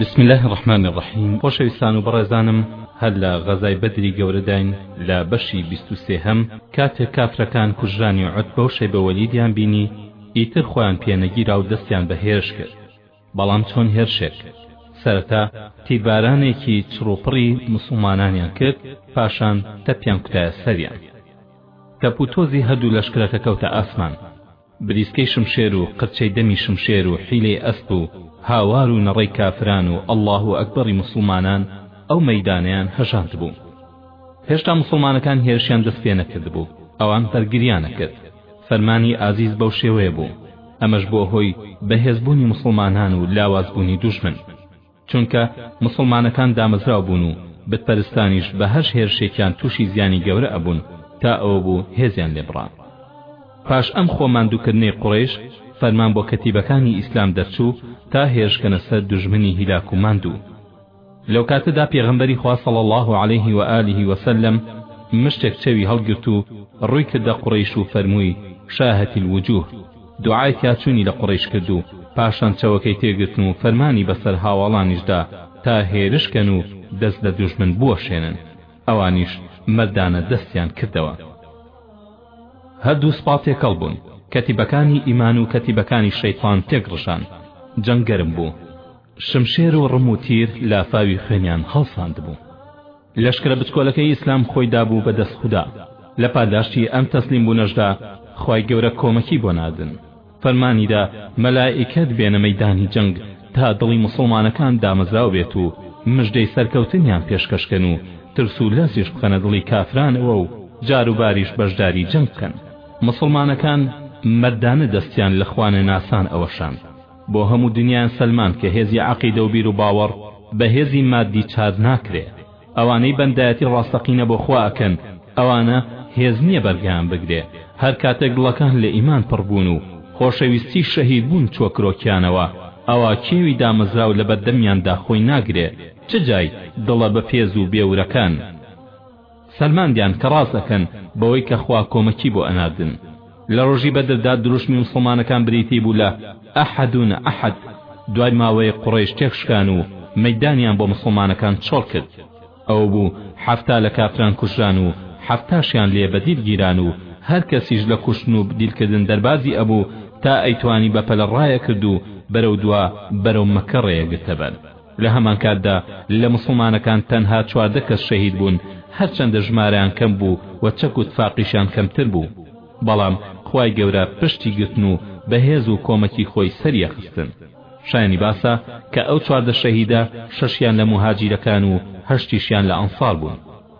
بسم الله الرحمن الرحیم خۆشەویستان و بەڕێزانم هەر لە غەزای بەدری گەورەداین لە بەشی بیست و سێهەم کاتێک کافرەکان کوژرانی عوتبە و شەیبە وەلیدیان بینی ئیتر خۆیان پێنەگیرا و دەستیان بە هێرش کرد بەڵام چۆن هێرشێک سەرەتا تیربارانێکی چڕوپڕی مسوڵمانانیان کرد پاشان تەپیان کوتایە سەریان تەپوتۆزی هەردوو لەشکرەکە کەوتە ئاسمان بریسکەی شمشێر و قرچەی دەمی شمشێر و حیلەی ئەسپ و هاوار و نەڕەی کافران و اللە اکبری موسڵمانان ئەو مەیدانەیان هەژاندبوو هێشتا موسڵمانەکان هێرشیان دەست پێ نەکردبوو ئەوان بەرگریان ئەکرد فەرمانی ئازیز بەو شێوەیە بوو ئەمەش بۆ هۆی بەهێزبوونی موسڵمانان و لاوازبوونی دوژمن چونکە موسڵمانەکان دامەزراو بوون و بت پەرستانیش بە هەر هێرشێکیان تووشی زیانی گەورە ئەبوون تا ئەوە بوو هێزیان لێ بڕا پاش ئەم خۆ ماندوو کردنەی قوڕەیش فەرمان بۆ کەتیبەکانی ئیسلام دەرچوو تا هێرشکەنە سەر دوژمنی هیلاک و ماندوو لەو کاتەدا پێغەمبەری خوا صلی الله علیه و آله و سلم مشتێک چەوی هەڵگرت و ڕووی کردە قوڕەیش و فەرمووی شاهەتی الوجوه دوعای تیاچوونی لە قوڕەیش کرد و پاشان چەوەکەی تێگرتن و فەرمانی بەسەر هاواڵانیش دا تا هێرش کەن و دەست لە دوژمن بوەشێنن. ئەوانیش مەردانە دەستیان کردەوە. هەردوو سپا تێکەڵ بوون. کەتیبەکانی ئیمان و کەتیبەکانی شەیتان تێکڕشان. جەنگ گەرم بوو. شمشێر و ڕم و تیر لافاوی خوێنیان هەڵساندبوو. لەشکرە بچکۆلەکەی ئیسلام خۆی دابوو بە دەست خودا، لە پاداشتی ئەم تەسلیم بوونەشدا خوای گەورە کۆمەکی بۆ ناردن، فەرمانی دا مەلائیکەت بێنە مەیدانی جەنگ تا دڵی موسڵمانەکان دامەزراو بێت و مژدەی سەرکەوتنیان پێشکەش کەن و ترس و لەرزیش بخەنە دڵی کافرانەوە و جاروباریش بەشداری جەنگ بکەن. موسڵمانەکان مەردانە دەستیان لە خوانەناسان ئەوەشاند، بۆ هەموو دنیایان سەلماند کە هێزی عەقیدە و بیروباوەڕ بە هێزی ماددی چار ناکرێ. ئەوانەی بەندایەتی ڕاستەقینە بۆ خوا ئەکەن، ئەوانە هێز نییە بەرگەیان بگرێ. هەر کاتێک دڵەکان لە ئیمان پڕ بوون و خۆشەویستیی شەهید بوون چووە کرۆکیانەوە، ئەوا کێوی دامەزراو لە بەردەمیاندا خۆی ناگرێ، چ جای دڵە بەپێز و بێ ورەکان. سەلماندیان کە ڕاست ئەکەن بەوەی کە خوا کۆمەکی بۆ ئەناردن. لە ڕۆژی بەدردا دروشمی موسڵمانەکان بریتی بوو لە، احدون احد، دوای ماوەیەک قوڕەیش تێکشکان و مەیدانیان بۆ موسڵمانەکان چۆڵ کرد. ئەوە بوو حەفتا لە کافران کوژران و حەفتاشیان لێ بە دیل گیران و هەر کەسیش لە کوشتن و دیل کردن دەربازی ئەبوو تا ئەیتوانی بە پەلە ڕایەکرد و بەرەو دوا بەرەو مەککە ڕێیەگرتە بەر لە هەمانکاتدا لە موسڵمانەکان تەنها چواردە کەس شەهید بوون، هەرچەندە ژمارەیان کەم بوو و چەک و تفاقیشیان کەمتر بوو، بەڵام خوای گەورە پشتی گرتن و بە هێز و کۆمەکی خۆی سەریە خستن. شایانی باسە کە ئەو چواردە شەهیدە شەشیان لە موهاجیرەکان و هەشتیشیان لە ئەنصار بوون.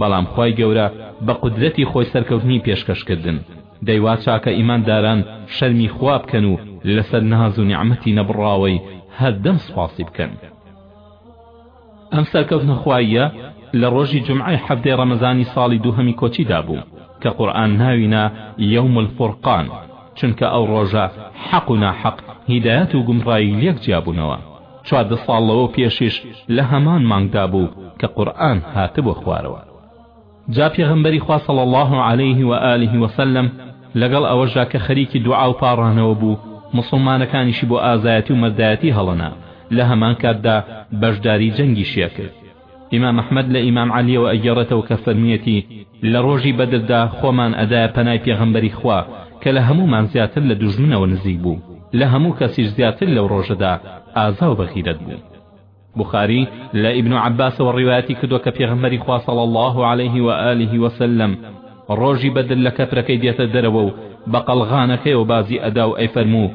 بەڵام خوای گەورە بە قودرەتی خۆی سەرکەوتنی پێشکەش کردن دەی وا چاکە ئیمان داران شەرمی خوا بکەن و لەسەر ناز و نیعمەتی نەبڕاوەی هەردەم سوپاسی بکەن ئەم سەرکەوتنە خواییە لە ڕۆژی جومعەی حەڤدەی ڕەمەزانی ساڵی دووهەمی کۆچیدا بوو کە قورئان ناوی نا یەوم الفورقان چونکە ئەو ڕۆژە حەق و ناحەق هیدایەت و گومڕایی لێک جیابوونەوە چواردە ساڵ لەوە پێشیش لە هەمان مانگدا بوو کە قورئان هاتبووە خوارەوە جا پێغەمبەری خوا صلی الله علیه و آله و سلم لەگەڵ ئەوەشدا کە خەریکی دوعا و پاڕانەوە بوو موسڵمانەکانیشی بۆ ئازایەتی و مەردایەتی هەڵەنا لە هەمان کاتدا بەشداری جەنگیشیەکرد ئیمام ئەحمەد لە ئیمام عەلیەوە ئەگێڕێتەوە کە فەرموویەتی، لە ڕۆژی بەدردا خۆمان ئەدایە پەنای پێغەمبەری خوا کە لە هەموومان زیاتر لە دوژمنەوە نزیک بوو، لە هەموو کەسیش زیاتر لەو ڕۆژەدا ئازاو بەغیرەت بوو. بوخاری لە ئیبن عەباسەوە ڕیوایەتی کردووە کە پێغەمبەری خوا صلی اللە علیه و آله و سلم ڕۆژی بەدر لە کەپرەکەی دێتە دەرەوە و بە قەڵغانەکەیەوە بازی ئەدا و ئەیفەرموو،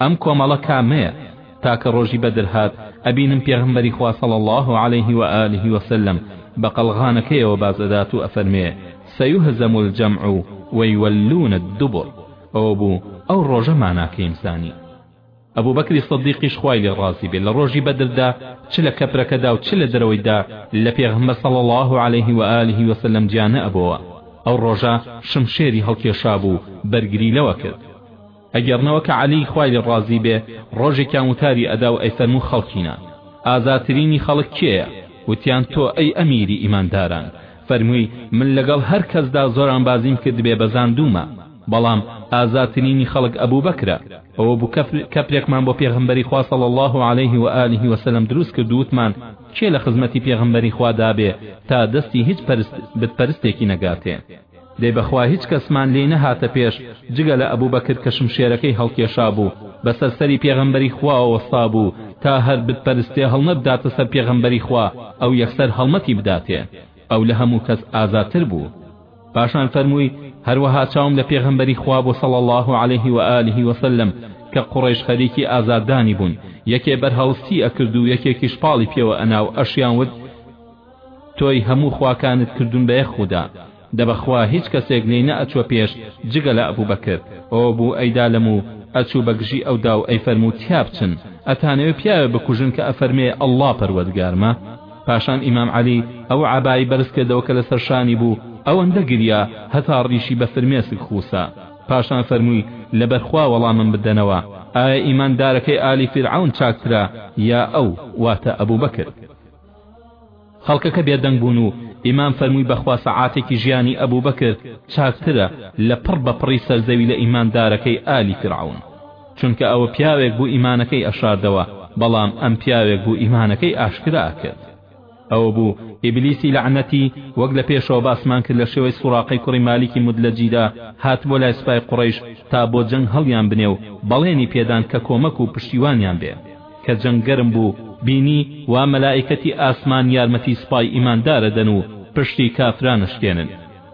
ئەم کۆمەڵە کامەیە؟ تاکە ڕۆژی بەدر هات ئەبینم پێغەمبەری خوا صلی اللە علیه و آله و سلم بە قەڵغانەکەیەوە باز ئەدات و ئەفەرموێ سیهزم الجمع و یولون الدبر ئەوەبوو ئەو ڕۆژە ماناکەیم زانی. ئەبو بەکری صدیقیش خوای لێ ڕازی بێ لە ڕۆژی بەدردا چ لە کەپرەکەدا و چ لە دەرەوەیدا لە پێغەمبەر صلی اللە علیه و آله و سلم جیا نەئەبۆوە ئەو ڕۆژە شمشێری هەڵکێشابوو بەرگری لەوە کرد. ئەگێڕنەوە کە عەلی خوای لێ ڕازی بێ ڕۆژێکیان وتاری ئەدا و ئەیفەرموو خەڵکینە ئازاترینی خەڵک کێیە؟ وتیان تۆ ئەی ئەمیری ئیمانداران فەرمووی من لەگەڵ هەر کەسدا زۆرانبازیم کردبێ بەزاندوومە بەڵام ئازاترینی خەڵک ئەبوبەکرە ئەوە بوو کە کەپرێکمان بۆ پێغەمبەری خوا صلی اللە علیه و آله و سلم دروست کرد و وتمان کێ لە خزمەتی پێغەمبەری خوا دابێ تا دەستی هیچ پەرست بت پەرستێکی نەگاتێ دەی بەخوا هیچ کەسمان لێی نەهاتە پێش جگە لە ئەبوبەکر کە شمشێرەکەی هەڵکێشابوو بەسەر سەری پێغەمبەری خواوە وەستابوو تا هەر بت پەرستێ هەڵنە بداتە سەر پێغەمبەری خوا ئەو یەکسەر هەڵمەتی بداتێ ئەو لە هەموو کەس ئازاتر بوو پاشان فەرمووی هەروەها چاوم لە پێغەمبەری خوا بۆ صلی الله علیه و آله و سلم کە قوڕیش خەریکی ئازاردانی بوون یەکێ بەرهەڵستی ئەکرد و یەکێکیش پاڵی پێوە ئەنا و ئەشیان وت تۆی هەموو خواکانت کردون بە یەک خودا دە بەخوا هیچ کەسێک لێی نە ئەچوە پێش جگە لە ئەبوبەکر ئەوەبوو ئەیدا لە موو ئەچوو بە گژی ئەودا و ئەیفەرموو تیا بچن ئەتانەوێ پیاوێ بکوژن کە ئەفەرمێ اللە پەروەردگارمە پاشان ئیمام عەلی ئەو عەبای بەرز کردەوە کە لەسەر شانی بوو ئەوەندە گریا هەتا ڕیشی بە فرمێسک خوسا پاشان فەرمووی لەبەر خوا وەڵامم بدەنەوە ئایا ئیمان دارەکەی ئالی فیرعەون چاکترە یا ئەو واتە ئەبوبەکر خەڵکەکە بێدەنگ بوون و ئیمام فەرمووی بەخوا سەعاتێکی ژیانی ئەبوبەکر چاکترە لە پڕ بە پڕی سەرزەوی لە ئیماندارەکەی ئالی فیرعەون چونکە ئەوە پیاوێک بوو ئیمانەکەی ئەشاردەوە بەڵام ئەم پیاوێک بوو ئیمانەکەی ئاشکرا ئەکرد ئەوە بوو ئیبلیسی لەعنەتی وەک لە پێشەوە باسمان کرد لە شێوەی سوراقەی کوڕی مالیکی مدلەجیدا هات بۆ لای سپای قوڕیش تا بۆ جەنگ هەڵیان بنێ و بەڵێنی پێدان کە کۆمەک و پشتیوانیان بێ کە جەنگ گەرم بوو بینی وا مەلائیکەتی ئاسمان یارمەتی سوپای ئیماندارە دەن و پشتی کافران ئەشکێنن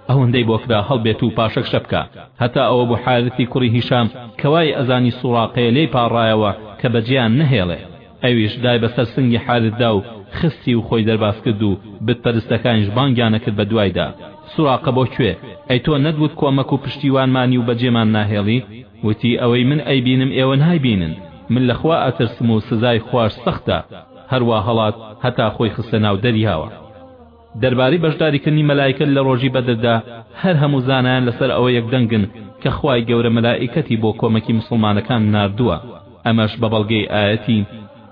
ئەوەندەی بۆ کرا هەڵبێت و پاشەکشە بکا هەتا ئەوە بوو حارثی کوڕی هیشام کە وای ئەزانی سوڕاقەیە لێی پاڕایەوە کە بەجێیان نەهێڵێ ئەویش دای بەسەر سنگی حارث دا و خستی و خۆی دەرباز کرد و بت پەرستەکانیش بانگیان ئەکرد بە دوایدا سوراقە بۆ کوێ ئەی تۆ نەت وت کۆمەک و پشتیوانمانی و بەجێمان ناهێڵی وتی، ئەوەی من ئەیبینم ئێوە نایبینن، من لە خوا ئەترسم و سزای خواش سەختە، هەروا هەڵات هەتا خۆی خستە ناو دەریاوە. دەربارەی بەشداریکردنی مەلائیکەت لە ڕۆژی بەدردا، هەر هەموو زانایان لەسەر ئەوە یەکدەنگن کە خوای گەورە مەلائیکەتی بۆ کۆمەکی موسڵمانەکان ناردووە، ئەمەش بە بەڵگەی ئایەتی،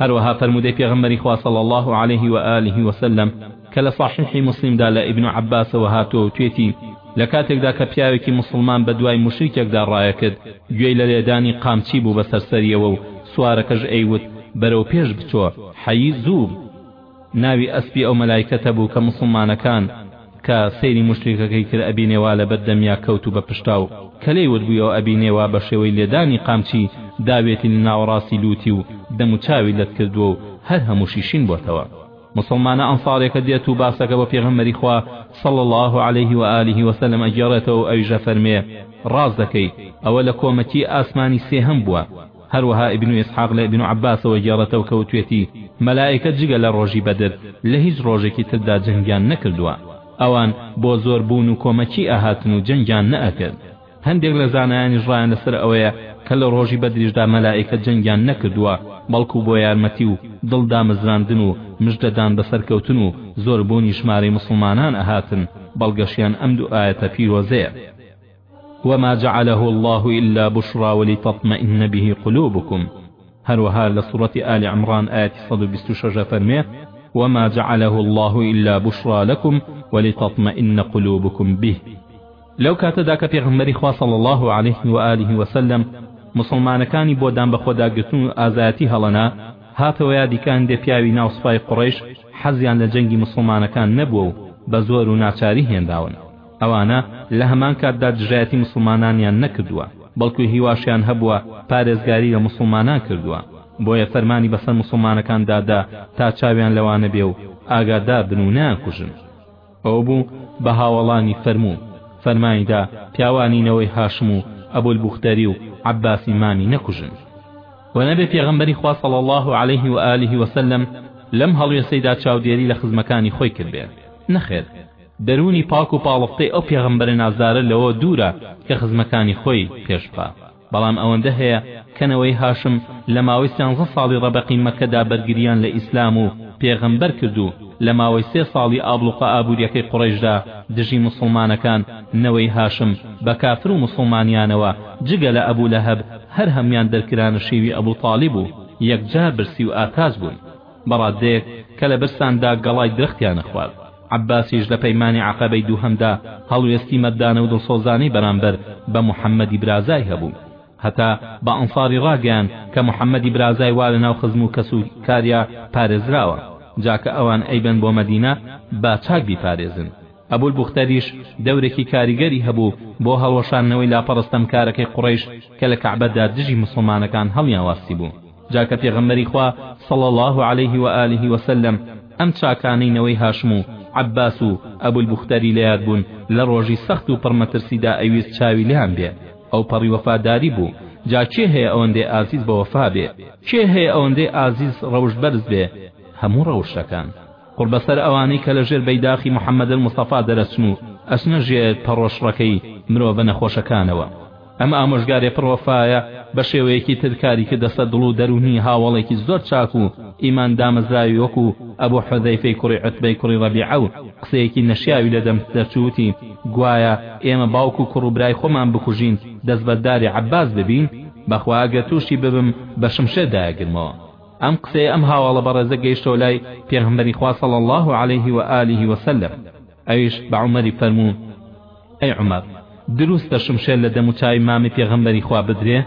هەروەها فەرموودەی پێغەمبەری خوا صلی اللە علیه و آله و سلم کە لە صحیحی موسلیمدا لە ابن عباسەوە هاتووە وتوێتی لە کاتێکدا کە پیاوێکی موسڵمان بە دوای موشریکێکدا ڕایەکرد گوێی لە لێدانی قامچی بوو بەسەر سەریەوە و سوارەکەش ئەیوت بەرەو پێش بچۆ حەیی زوو ناوی ئەسپی ئەو مەلایکەتە بوو کە موسڵمانەکان کە سەیری موشریکەکەی کرد ئەبینێ وا لەبەر دەمیا کەوت و بە پشتاو کەلێی وتبوویەوە ئەبینێ وا بە شێوەی لێدانی قامچی داویەتی لە ناوەڕاستی لووتی و دەم و چاوی لەت کردووە و هەر هەمووشی شین بۆتەوە موسڵمانە ئەنساریەکە دێت و باسەکە بۆ پێغەمبەری خوا صلی اللە علیه و آله و سلم ئەگێڕێتەوە و ئەویش ئەفەرمێ ڕاست دەکەیت ئەوە لە کۆمەکی ئاسمانی سێهەم بووە هەروەها ئیبن ئیسحاق لە ئیبن عەباسەوە گێڕێتەوە کە وتوێتی، مەلائیکە جگە لە ڕۆژی بەدر لە هیچ ڕۆژێکی تردا جەنگیان نەکردووە، ئەوان بۆ زۆر بوون و کۆمەکی ئەهاتن و جەنگیان نەئەکرد، هەندێک لە زانایانیش ڕایان لەسەر ئەوەیە کە لە ڕۆژی بەدریشدا مەلائیکە جەنگیان نەکردووە بەڵکو بۆ یارمەتی و دڵ دامەزراندن و مژدەدان بە سەرکەوتن و زۆر بوونی ژمارەی موسڵمانان ئەهاتن، بەڵگەشیان ئەم دوو ئایەتە پیرۆزەیە. وما جعله اللە الا بشری ولتطمئن به قلوبکم هەروەها لە سورەتی ئال عمران ئایەتی سەد و بیست و شەش ئەفەرمێ وما جعله اللە الا بشری لکم ولتطمئن قلوبکم به لەو کاتەدا کە پێغمبەری خوا صلی الله علیه و آله وسلم مسلمانەکانی بۆ دان بەخۆداگرتن و ئازایەتی هەڵەنا هاتەوە یادیکان دێ پیاوی ناو سوپای قڕیش حەزیان لە جەنگی مسلمانەکان نەبووە و بە زۆر و ناچاری هێنراون ئەوانە لە هەمان کاتدا دژایەتی موسڵمانانیان نەکردووە، بەڵکو هیواشیان هەبووە پارێزگاری لە موسڵمانان کردووە، بۆیە فەرمانی بەسەر موسڵمانەکاندا دا تا چاویان لەوانە بێ و ئاگادار بن و نەیانکوژن. ئەو بوو بە هاوەڵانی فەرموو، فەرمانی دا پیاوانی نەوەی هاشم و ئەبولبوختەری و عەباسی مامی نەکوژن. و نەبێ پێغەمبەری خوا صلی اللە علیه و آله و سلم لەم هەڵوێستەیدا چاودێری لە خزمەکانی خۆی کردبێ، نەخێر، دەروونی پاک و پاڵفتەی ئەو پێغەمبەرە نازدارە لەوە دوورە کە خزمەکانی خۆی پێش بخا، بەڵام ئەوەندە هەیە کە نەوەی هاشم لە ماوەی سیانزە ساڵی ڕەبەقی مەککەدا بەرگرییان لە ئیسلام و پێغەمبەر کرد و لە ماوەی سێ ساڵی ئابڵوقە ئابوورییەکەی قوڕەیشدا دژی موسڵمانەکان نەوەی هاشم بە کافر و موسڵمانیانەوە جگە لە ئەبوو لەهەب هەر هەموویان دەرکرانە شێوی ئەبوو تاڵیب و یەکجار برسی و ئاتاج بوون. بە ڕاددەیەک کە لە برساندا گەڵای درەختیان ئەخوارد. عەباسیش لە پەیمانی عەقەبەی دووهەمدا هەڵوێستی مەردانە و دڵسۆزانەی بەرامبەر بە محەممەدی برازای هەبوو. هەتا بە ئەنساری ڕاگەیاند کە محەممەدی برازای وا لە ناو خزم و کەس و کاریا پارێزراوە، جا کە ئەوان ئەیبەن بۆ مەدینە با چاک بیپارێزن. ئەبو البختریش دەورێکی کاریگەری هەبوو بۆ هەڵوەشاندنەوەی لاپەڕە ستەمکارەکەی قوڕەیش کە لە کەعبەدا دژی موسڵمانەکان هەڵیانواستیبوو جا کە پێغەمبەری خوا صلی اللە علیه و آله و سلم ئەم چاکانەی نەوەی هاشم و عەباس و ئەبو البختری لەیاد بوون لە ڕۆژی سەخت و پڕ مەترسیدا ئەیویست چاوی لێیان بێ ئەوپەڕی وەفاداری بوو جا کێ هەیە ئەوەندەی ئازیز بە وەفا بێ؟ کێ هەیە ئەوەندەی ئازیز ڕەوشت بەرز بێ؟ هەموو ڕەوشتەکان. قوڕبەسەر ئەوانەی کە لەژێر بەیداخی محمد مصطفی دەرەچن و ئەچنە ژێر پەڕۆشڕەکەی مرۆڤە نەخۆشەکانەوە. ئەم ئامۆژگاریە پڕ وەفایە بە شێوەیەکی تر کاری کردەسەر دڵ و دەروونی هاوەڵێکی زۆر چاک و ئیمان دامەزراوی وەکو ئەبو حوزەیفەی کوڕی عوتبەی کوڕی ڕەبیعە و قسەیەکی نەشیاوی لە دەم دەرچوو وتی گوایە ئێمە باوک و کوڕ و برای خۆمان بکوژین دەستبەرداری عەباس ببین بەخوا ئەگەر تووشی ببم بە شمشێر دایەگرمەوە. ئەم قسەیە ئەم هاواڵە بەڕێزە گەیشتەوە لای پێغەمبەری خوا صلی الله علیه و آله و سلم ئەویش بە عومەری فەرموو ئەی عومەر دروستە شمشێر لە دەم و چاوی مامی پێغەمبەری خوا بدرێ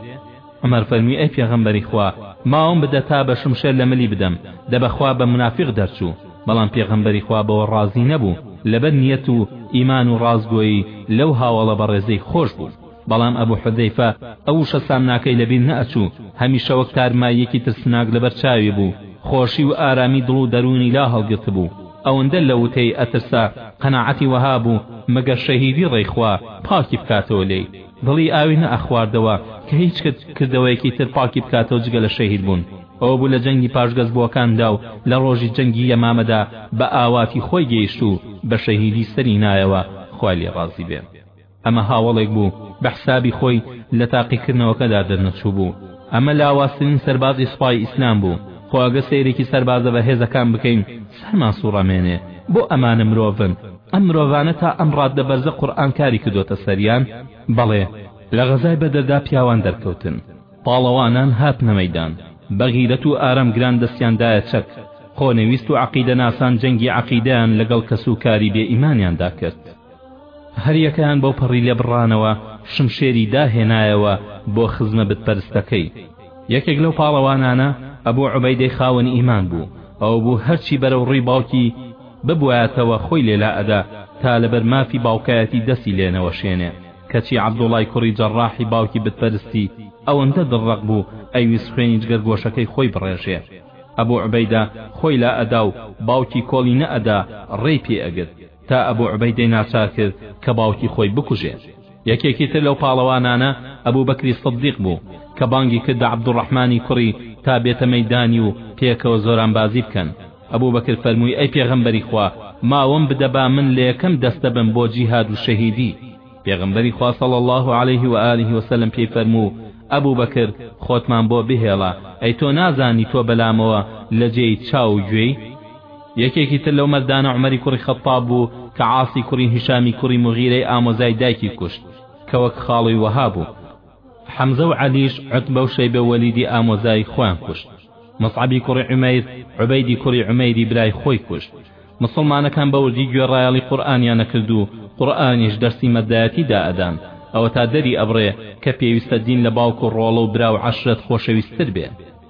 عمر فەرمی ئەی پێغەمبەری خوا ماوەم بدە تا بە شمشێر لە ملی بدەم دەبەخوا بە منافق دەرچوو بەڵام پێغەمبەری خوا بەوە ڕازی نەبوو لەبەر نیەت و ئیمان و ڕازگۆیی لەو هاوڵە بەڕێزەی خۆش بوو بەڵام ئەبو حوزەیفە ئەو وشە سامناکەی لەبیر نەئەچوو، هەمیشە وەک تارماییەکی ترسناک لەبەر چاوی بوو، خۆشی و ئارامی دڵ و دەروونی لا هەڵگرتبوو، ئەوەندە لە وتەی ئەترسا قەناعەتی وەها بوو مەگەر شەهیدی ڕێی خوا پاکی بکاتەوە لێی، دڵی ئاوی نەئەخواردەوە کە هیچ کرد کردەوەیەکی تر پاکی بکاتەوە جگە لە شەهید بوون. ئەوەبوو لە جەنگی پاشگەزبووەکاندا و لە ڕۆژی جەنگی یەمامەدا بە ئاواتی خۆی گەیشت و بە شەهیدی سەری نایەوە خوای لێ ڕازی بێ. ئەمە هاوەڵێک بوو بە حسابی خۆی لە تاقیکردنەوەکەدا دەرنەچووبوو، ئەمە لاوازترین سەربازی سوپای ئیسلام بوو، خۆ ئەگەر سەیرێکی سەربازە بەهێزەکان بکەین سەرمان سوڕەمێنێ، بۆ ئەمانە مرۆڤن؟ ئەم مرۆڤانە تا ئەم ڕاددە بەرزە قورئان کاری کردۆتە سەریان؟ بەڵێ، لە غەزای بەدردا پیاوان دەرکەوتن، پاڵەوانان هاتنە مەیدان، بە غیرەت و ئارام گران دەستیان دایە چەک، خۆنەویست و عەقیدەناسان جەنگی عەقیدەیان لەگەڵ کەس و کاری بێ ئیمانیاندا کرد، هەریەکەیان بەوپەڕی لێبڕانەوە شمشێری داهێنایەوە بۆ خزمە بت پەرستەکەی. یەکێک لەو پاڵەوانانە ئەبوو عوبەیدەی خاوەن ئیمان بوو، ئەوەبوو هەرچی بەرەو ڕووی باوکی ببوایەتەوە خۆی لێ لائەدا تا لەبەر مافی باوکایەتی دەسی لێ نەوەشێنێ، کەچی عەبدوڵای کوڕی جەڕاحی باوکی بت پەرستی ئەوەندە دڕڕەق بوو ئەیویست خوێنی جگەرگۆشەکەی خۆی بڕێژێ ئەبوو عوبەیدە خۆی لائەدا و باوکی کۆڵی نەئەدا ڕێی پێ ئەگرت. تا ئەبو عوبەیدەی ناچار کرد کە باوکی خۆی بکوژێت. یەکێکی تر لەو پاڵەوانانە ئەبو بەکری سدیق بوو کە بانگی کردە عەبدوڕەحمانی کوڕی تا بێتە مەیدانی و پێکەوە زۆرانبازی بکەن. ئەبو بەکر فەرمووی ئەی پێغەمبەری خوا ماوم بدە با من لە یەکەم دەستە بم بۆ جیهاد و شەهیدی. پێغەمبەری خوا صلی اللە علیه و آله و سلم پێی فەرموو ئەبو بەکر خۆتمان بۆ بهێڵە ئەی تۆ نازانی تۆ بەلامەوە لە جێی چاو و گوێی؟ یەکێکی تر لەو مەردانە عومەری کوڕی خەتتاب بوو کە عاسی کوڕی هیشامی کوڕی موغیرەی ئامۆزای دایکی کوشت کە وەک خاڵۆی وەها بوو. حەمزە و عەلیش عوتبە و شەیبە و وەلیدی ئامۆزای خۆیان کوشت. موسعەبی کوڕی عومەیر عوبەیدی کوڕی عومەیری برای خۆی کوشت. موسڵمانەکان بە وردی گوێڕایەڵی قورئانیان ئەکرد و قورئانیش دەرسی مەردایەتی دا ئەدان. ئەوەتا دەری ئەبڕێ کە پێویستە دین لە باوک و ڕۆڵە و برا و عەشرەت خۆشەویست تر بێ.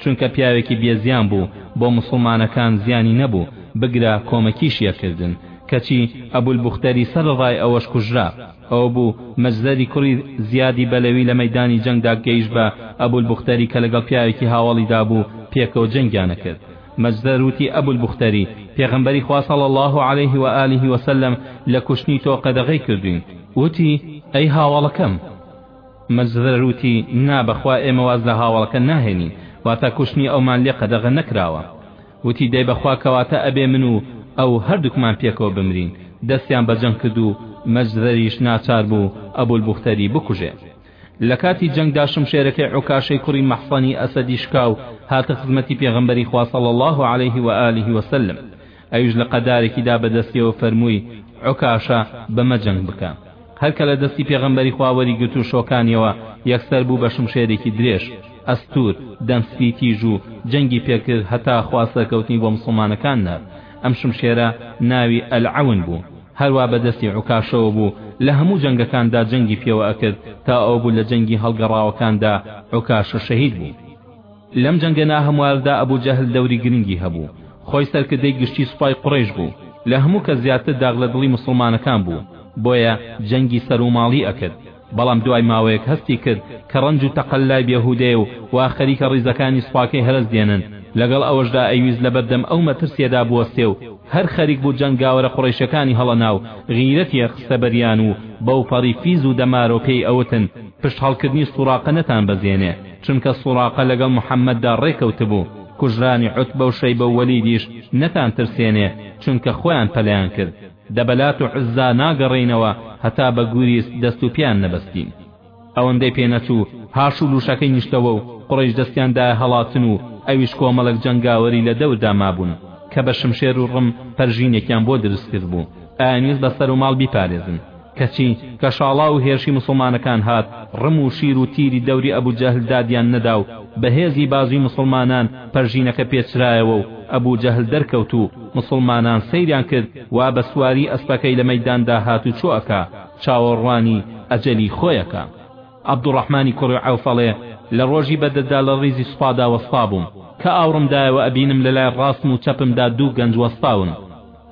چونکە پیاوێکی بێ زیان بوو بۆ موسڵمانەکان زیانی نەبوو بگرە کۆمەکیشی ئەکردن کەچی ابو البختری سەرەڕای ئەوەش کوژرا ئەوە بوو مجزری کوڕی زیادی بەلەوی لە مەیدانی جەنگدا گەیشت بە ابو البختری کە لەگەڵ پیاوێکی هاوەڵیدا بوو پێکەوە جەنگیان ئەکرد مجزر وتی ابو البختری پێغەمبەری خوا صلی اللە علیه و آله و سلم لە کوشتنی تۆ قەدەغەی کردوین وتی ئەی هاوەڵەکەم مەجزەر وتی، نا بەخوا ئێمە واز لە هاوەڵەکە ناهێنین، واتە کوشتنی ئەومان لێ قەدەغە نەکراوە. وتی، دەی بەخوا کەواتە ئەبێ من و ئەو هەردووکمان پێکەوە بمرین. دەستیان بە جەنگ کرد و مەجزەریش ناچار بوو ئەبولبوختەری بکوژێ. لە کاتی جەنگدا شمشێرەکەی عوکاشەی کوڕی مەحسەنی ئەسەدی شکا و هاتە خزمەتی پێغەمبەری خوا صلی اللە علیه و آله و سلم. ئەویش لە قەدارێکیدا بە دەستیەوە فەرمووی، عوکاشە، بەمە جەنگ بکە. هەر کە لە دەستی پێغەمبەری خوا وەریگرت و شۆکانیەوە، یەکسەر بوو بە شمشێرێکی درێژ، ئەستوور، دەم سپی تیژ و جەنگی پێ کرد هەتا خوا سەرکەوتنی بۆ موسڵمانەکان نارد. ئەم شمشێرە ناوی، ئەلعەون، بوو. هەروا بە دەستی عوکاشەوە بوو، لە هەموو جەنگەکاندا جەنگی پێوە ئەکرد، تا ئەو بوو لە جەنگی هەڵگەڕاوەکاندا عوکاشە شەهید بوو. لەم جەنگە ناهەمواردا ئەبو جەهل دەوری گرنگی هەبوو خۆی سەرکردەی گشتی سوپای قوڕەیش بوو لە هەموو کەس زیاتر داغ لە دڵی موسڵمانەکان بوو بۆیە جەنگی سەروو ماڵی ئەکرد بەڵام دوای ماوەیەک هەستی کرد کە ڕەنج و تەقەللای بێهودەیە و وا خەریکە ڕیزەکانی سوپاکەی هەرەس دێنن لەگەڵ ئەوەشدا ئەیویست لەبەردەم ئەو مەترسیەدا بوەستێ و هەر خەریک بوو جەنگاوەرە قوڕەیشەکانی هەڵەنا و غیرەتی ئەخستە بەریان و بەوپەڕی فیز و دەمارەوە پێی ئەوتن پشت هەڵکردنی سوڕاقە نەتانبەزێنێ چونکە سوڕاقە لەگەڵ محەممەددا ڕێکەوتبوو، کوژرانی عوتبە و شەیبە و وەلیدیش نەتانترسێنێ، چونکە خۆیان پەلەیان کرد، دە بە لات و عوززا ناگەڕێینەوە هەتا بە گوریس دەست و پیان نەبەستین. ئەوەندەی پێ نەچوو، هاش و لووشەکەی نیشتەوە و قوڕەیش دەستیان دایە هەڵاتن و ئەویش کۆمەڵێک جەنگاوەری لە دەوردا مابوون کە بە شمشێر و ڕم پەرژینێکیان بۆ دروست کردبوو، ئایانویست بە سەر و ماڵ بیپارێزن. کەچی کە شاڵاو و هێرشی موسڵمانەکان هات، ڕم و شیر و تیری دەوری ئەبو جەهل دادیان نەدا و بە هێزی بازووی موسڵمانان پەرژینەکە پێچرایەوە و ئەبو جەهل دەرکەوت و موسڵمانان سەیریان کرد وا بە سواری ئەسپەکەی لە مەیداندا هاتوچۆ ئەکا، چاوەڕوانی ئەجەلی خۆی ئەکا. عەبدوڕەحمانی کوڕی عەوف ئەڵێ، لە ڕۆژی بەدردا لە ڕیزی سوپادا وەستابووم، کە ئاوڕم دایەوە ئەبینم لە لای ڕاستم و چەپمدا دوو گەنج وەستاون،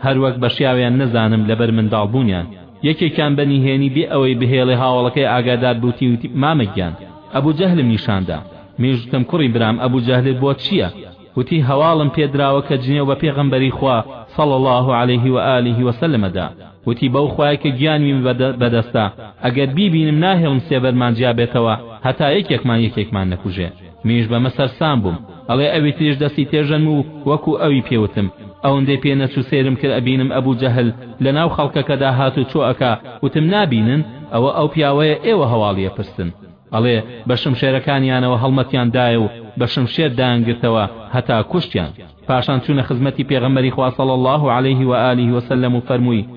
هەروەک بەشیاویان نەزانم لەبەر منداڵ بوونیان یەکێکیان بە نیهێنی بێ ئەوەی بهێڵێ هاوەڵەکەی ئاگادار بووتی وتی مامە گیان ئەبو جەهلم نیشان دا منیش وتم کوڕی برام ئەبو جەهلت بۆ چیە وتی هەواڵم پێ دراوە کە جنێو بە پێغەمبەری خوا صلی اللە علیه و آله و سلم ئەدا وتی بەو خوای کە گیانمی بەدەستە ئەگەر بیبینم ناهێڵم سێبەرمان جیا بێتەوە هەتا یەکێکمان یەکێکمان نەکوژێ منیش بەمە سەرسام بووم ئەڵێ ئەوی تریش دەستی تێ ژەنم و وەکو ئەوی پێ وتم ئەوەندەی پێ نەچوو سەیرم کرد ئەبینم ئەبوو جەهل لەناو خەڵکەکەدا هات و چۆ ئەکا وتم نابینن ئەوە ئەو پیاوەیە ئێوە هەواڵی ئەپرسن ئەڵێ بە شمشێرەکانیانەوە هەڵمەتیان دایە و بە شمشێر دایان گرتەوە هەتا کوشتیان پاشان چوونە خزمەتی پێغەمبەری خوا صلی اللە علیه و آله و سلم و فەرمووی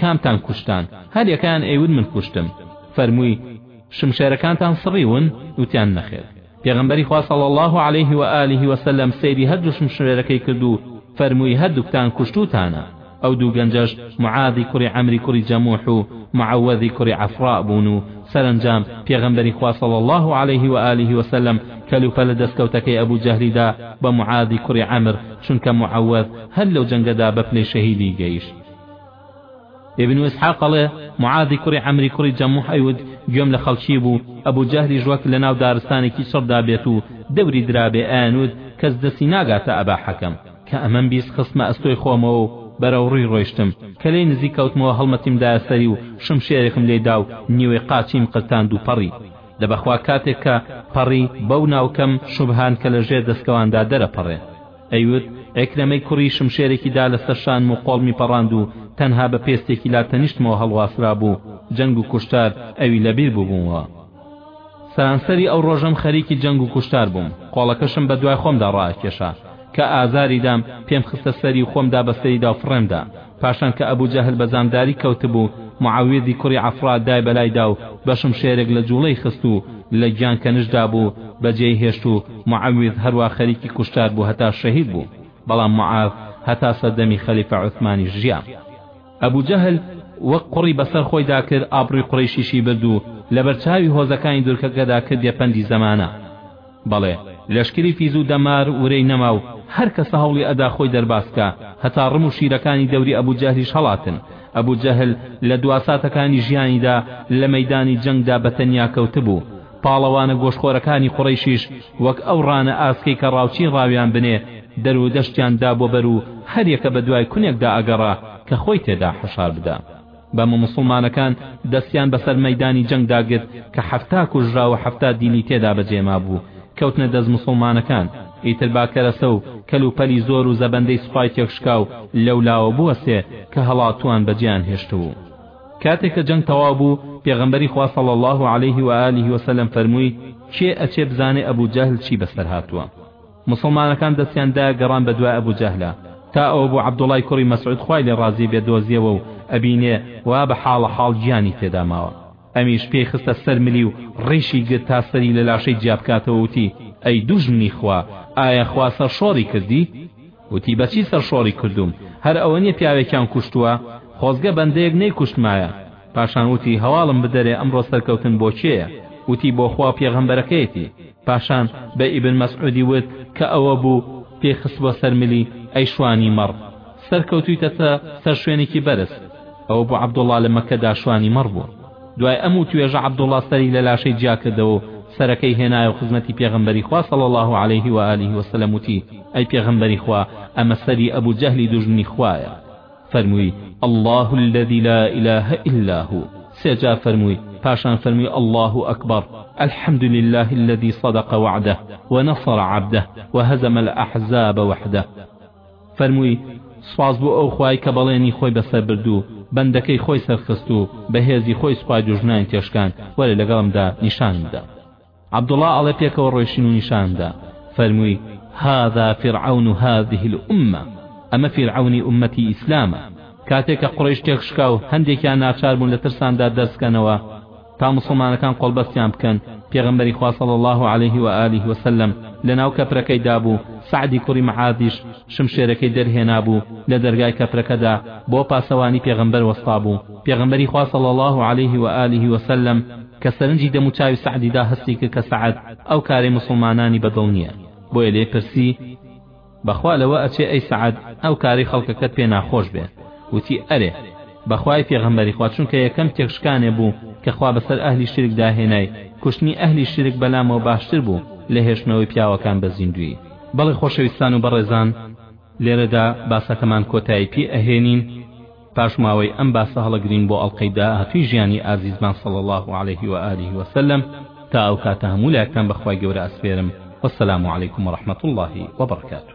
کامتان کوشتان هەریەکەیان ئەیوت من کوشتم فەرمووی شمشێرەکانتان سڕیون؟ وتیان نەخێر، پێغەمبەری خوا صلی اللە علیه و آله و سلم سەیری هەردوو شمشمێرەکەی کرد و فەرمووی هەردووکتان کوشتووتانە، ئەو دوو گەنجەش معاذی کوڕی عەمری کوڕی جەموح و معوذی کوڕی عەفڕاء بوون و سەرەنجام پێغەمبەری خوا صلی اللە علیه و آله و سلم کەلوپەلە دەستکەوتەکەی ئەبو جەهلی دا بە معاذی کوڕی عەمر چونکە معوذ هەر لەو جەنگەدا بە پلەی شەهیدی گەیشت. ئیبن ئیسحاق ئەڵێ، معاذی کوڕی عەمری کوڕی جەموح ئەیوت، گوێم لە خەڵکی بوو، ئەبو جەهلیش وەک لەناو دارستانێکی چڕدا بێت و دەوری درابێ ئەیانوت، کەس دەستی ناگاتە ئەبا حەکەم. کە ئەمەم بیست خستمە ئەستۆی خۆمەوە و بەرەوڕووی ڕۆیشتم، کە لێی نزیک کەوتمەوە هەڵمەتیم دایە سەری و شمشێرێکم لێ دا و نیوەی قاچیم قرتاند و پەڕی. دە بەخوا کاتێک کە پەڕی بەو ناوکەم شوبهان کە لە ژێر دەسکەواندا دەرەپەڕێ. ئەیوت، عیکرەمەی کوڕی شمشێرێکی دا لە سەر شانم و قۆڵمی پەڕاند و تەنها بە پێستێکی لا تەنیشتمەوە هەڵواسرابوو، جەنگ و کوشتار ئەوی لە بیر بووبوومەوە. سەرانسەری ئەو ڕۆژەم خەریکی جەنگ و کوشتار بووم، قۆڵەکەشم بە دوای خۆمدا ڕائەکێشا، کە ئازاری دام، پێم خستە سەری و خۆم دا بە سەریدا و فڕێم دا، پاشان کە ئەبو جەهل بە زامداری کەوتبوو، معەویدی کوڕی عەفرا دای بە لایدا و بە شمشێرێک لە جووڵەی خست و لە گیانکەنژدا بوو، بە جێی هێشت و معەوید هەروا خەریکی کوشتار بوو هەتا شەهید بوو. بەڵام معاذ هەتا سەردەمی خەلیفە عوثمانیش ژیا. ئەبو جەهل وەک قوڕی بە سەر خۆیدا کرد، ئابڕووی قوڕەیشیشی برد و لە بەرچاوی هۆزەکانی دورکەکەدا کردیە پەندی زەمانە. بەڵێ لەشکری فیز و دەمار ورەی نەما و هەر کەسە هەوڵی ئەدا خۆی دەرباز کا هەتا ڕم و شیرەکانی دەوری ئەبو جەهلیش هەڵاتن ئەبو جەهل لە دوا ساتەکانی ژیانیدا لە مەیدانی جەنگدا بە تەنیا کەوتبوو پاڵەوانە گۆشخۆرەکانی قوڕەیشیش وەک ئەو ڕانە ئاسکەی کە ڕاوچین ڕاویان بنێ دەر و دەشتیان دابوە بەر و هەر یەکە بە دوای کونێکدا ئەگەڕا کە خۆی تێدا حەشار بدا. بەم و موسڵمانەکان دەستیان بەسەر مەیدانی جەنگدا گرت کە حەفتا کوژرا و حەفتا دیلی تێدا بەجێ مابوو کەوتنە دەست موسڵمانەکان ئیتر با کەرەسە و کەل و پەلی زۆر و زەبەندەی سوپای تێکشکاو لەو لاوە بوەستێ کە هەڵاتووان بەجێیان هێشتبوو کاتێ کە جەنگ تەواو بوو پێغەمبەری خوا صلی اللە علیه و آله و سلم فەرمووی کێ ئەچێ بزانێ ئەبو جەهل چی بەسەر هاتووە موسڵمانەکان دەستیان دا گەڕان بە دوای ئەبو جەهلە تا ئەو ئەبو عەبدوڵای کوڕی مەسعود خوای لێ ڕازی بێ دۆزیەوە و ئەبینێ وا بە حاڵە حاڵ گیانی تێدا ماوە ئەمیش پێی خستە سەر ملی و ڕیشی گرت تا سەری لە لاشەی جیا بکاتەوە وتی ئەی دوژمنی خوا ئایا خوا سەر شۆڕی کردی وتی بە چی سەر شۆڕی کردووم هەر ئەوە نیە پیاوێکیان کوشتووە خۆزگە بەندەیەک نەی کوشتمایە پاشان وتی هەواڵم بدەرێ ئەمڕۆ سەرکەوتن بۆ کێیە وتی بۆ خوا و پێغەمبەرەکەیەتی پاشان بە ئیبن مەسعودی وت کە ئەوە بوو پێی خستبوە سەر ملی ئەی شوانی مەڕ سەرکەوتویتەتە سەر شوێنێکی بەرز ئەوە بوو عەبدوڵا لە مەکەدا شوانی مەڕ بوو دوای ئەم وتوێژە عەبدوڵا سەری لە لاشەی جیا کردەوە و سەرەکەی هێنایە و خزمەتی پێغەمبەری خوا صلی الله علیه و آله وسلم وتی ئەی پێغەمبەری خوا ئەمە سەری ئەبو جەهلی دوژمنی خوایە فەرمووی، اللە الذی لا اله الا هو، سێ جار فەرمووی، پاشان فەرمووی، اللە اکبر، الحمدللە الذی صدق وعدە ونصر عبدە وهزم الاحزاب وحدە. فەرمووی، سوپاس بۆ ئەو خوای کە بەڵێنی خۆی بەسەر برد و بەندەکەی خۆی سەرخست و بە هێزی خۆی سوپای دوژمنانی تێشکاند، وەرە لەگەڵمدا نیشانم بدە. عەبدوڵا ئەڵێ پێکەوە ڕۆیشتین و نیشانمدا فەرمووی، هذا فرعون هذه الامە، ئەمە فیرعەونی ئوممەتی ئیسلامە. کاتێ کە قوڕەیش تێکشکا و هەندێکیان ناچار بوون لە ترساندا دەرسکەنەوە تا موسڵمانەکان قۆڵبەستیان بکەن، پێغەمبەری خوا صلی اللە علیه و آله و سلم لە ناو کەپرەکەی دابوو، سەعدی کوڕی معاذیش شمشێرەکەی دەرهێنابوو لە دەرگای کەپرەکەدا بۆ پاسەوانی پێغەمبەر وەستابوو، پێغەمبەری خوا صلی اللە علیه و آله و سلم کە سەرنجی دەم و چاوی سەعدی دا هەستی کرد کە سەعد ئەو کارەی موسڵمانانی بە دڵ نییە بۆیە لێی پرسی بەخوا لەوە ئەچێ ئەی سەعد ئەو کارەی خەڵکەکەت پێ ناخۆش بێ وتی ئەرێ بەخوای پێغەمبەری خوا چونکە یەکەم تێکشکانێ بوو کە خوا بەسەر ئەهلی شرک داهێنای کوشتنی ئەهلی شرک بەلامەوە باشتر بوو لە هێشتنەوەی پیاوەکان بە زیندوی بەڵێ خۆشەویستان و بەڕێزان لێرەدا باسەکەمان کۆتایی پێ ئەهێنین پاش ماوەی ئەم باسە هەڵەگرین بۆ ئەڵقەی داهاتووی ژیانی ئازیزمان صلی اللە علیه و آله و سلم تا ئەو کاتە هەموو لایەکتان بە خوای گەورە ئەسپێرم والسلام علیکم و رحمە اللە و برکاته.